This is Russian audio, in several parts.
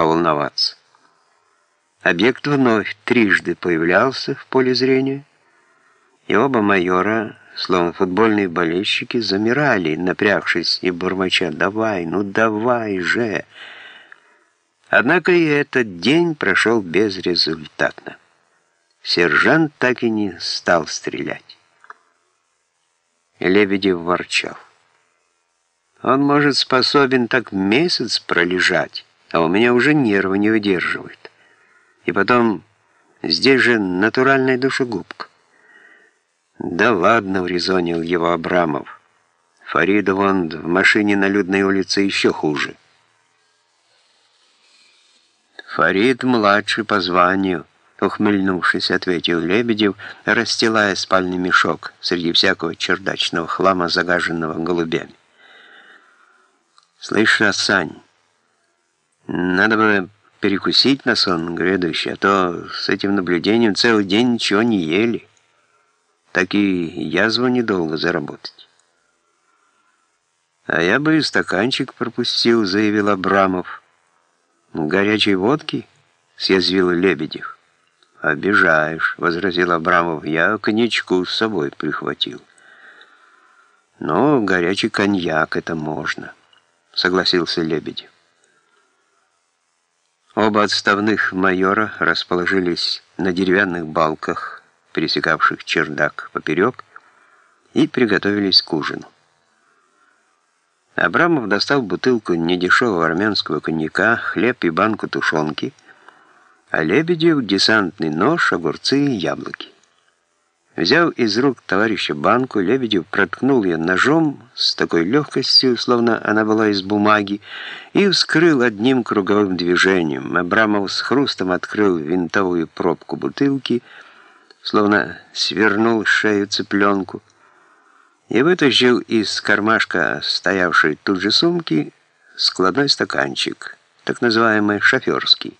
поволноваться. Объект вновь трижды появлялся в поле зрения, и оба майора, словно футбольные болельщики, замирали, напрягшись и бормоча «Давай, ну давай же!». Однако и этот день прошел безрезультатно. Сержант так и не стал стрелять. Лебедев ворчал. Он, может, способен так месяц пролежать, а у меня уже нервы не выдерживают. И потом, здесь же натуральная душегубка. Да ладно, урезонил его Абрамов. Фарида вон в машине на людной улице еще хуже. Фарид младший по званию, ухмыльнувшись, ответил Лебедев, расстилая спальный мешок среди всякого чердачного хлама, загаженного голубями. «Слышь, Асань, надо бы перекусить на сон грядущий, а то с этим наблюдением целый день ничего не ели. Так и язву недолго заработать». «А я бы и стаканчик пропустил», — заявил Абрамов. «Горячей водки?» — съязвил Лебедев. «Обижаешь», — возразил Абрамов. «Я коньячку с собой прихватил». «Но горячий коньяк — это можно» согласился Лебедев. Оба отставных майора расположились на деревянных балках, пересекавших чердак поперек, и приготовились к ужину. Абрамов достал бутылку недешевого армянского коньяка, хлеб и банку тушенки, а Лебедев — десантный нож, огурцы и яблоки. Взяв из рук товарища банку, Лебедев проткнул ее ножом с такой легкостью, словно она была из бумаги, и вскрыл одним круговым движением. Абрамов с хрустом открыл винтовую пробку бутылки, словно свернул шею цыпленку, и вытащил из кармашка стоявшей тут же сумки складной стаканчик, так называемый шоферский.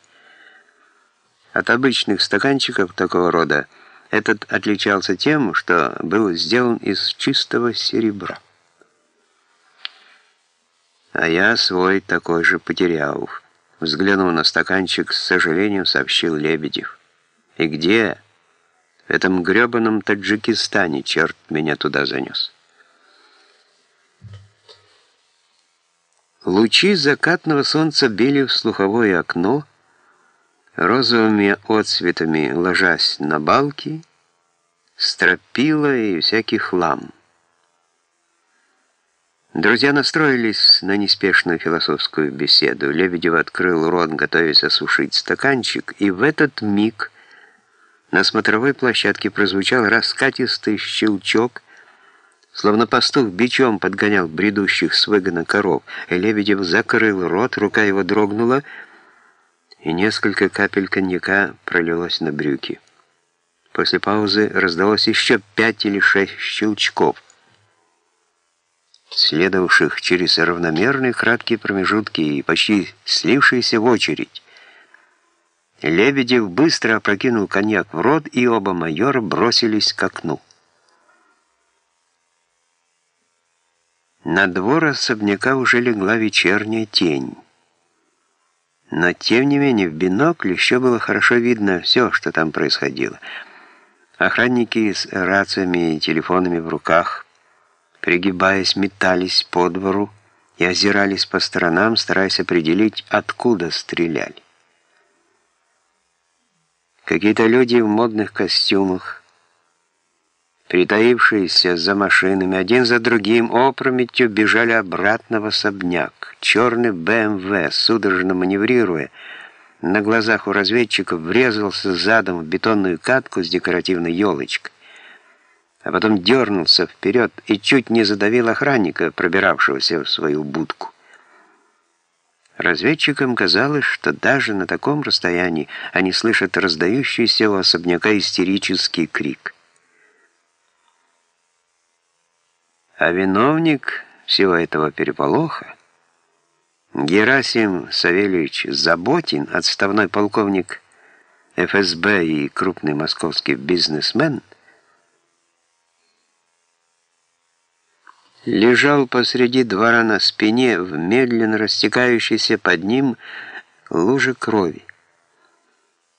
От обычных стаканчиков такого рода этот отличался тем, что был сделан из чистого серебра. А я свой такой же потерял. Взглянув на стаканчик, с сожалением сообщил Лебедев. И где? В этом грёбаном Таджикистане, черт меня туда занес. Лучи закатного солнца били в слуховое окно, розовыми отцветами ложась на балки, стропила и всякий хлам. Друзья настроились на неспешную философскую беседу. Лебедев открыл рот, готовясь осушить стаканчик, и в этот миг на смотровой площадке прозвучал раскатистый щелчок, словно пастух бичом подгонял бредущих с выгона коров. Лебедев закрыл рот, рука его дрогнула, и несколько капель коньяка пролилось на брюки. После паузы раздалось еще пять или шесть щелчков, следовавших через равномерные краткие промежутки и почти слившиеся в очередь. Лебедев быстро опрокинул коньяк в рот, и оба майора бросились к окну. На двор особняка уже легла вечерняя тень. Но, тем не менее, в бинокль еще было хорошо видно все, что там происходило. Охранники с рациями и телефонами в руках, пригибаясь, метались по двору и озирались по сторонам, стараясь определить, откуда стреляли. Какие-то люди в модных костюмах, притаившиеся за машинами, один за другим опрометью бежали обратно в особняк. Черный БМВ, судорожно маневрируя, на глазах у разведчиков врезался задом в бетонную катку с декоративной елочкой, а потом дернулся вперед и чуть не задавил охранника, пробиравшегося в свою будку. Разведчикам казалось, что даже на таком расстоянии они слышат раздающийся у особняка истерический крик — А виновник всего этого переполоха, Герасим Савельевич Заботин, отставной полковник ФСБ и крупный московский бизнесмен, лежал посреди двора на спине в медленно растекающейся под ним лужа крови.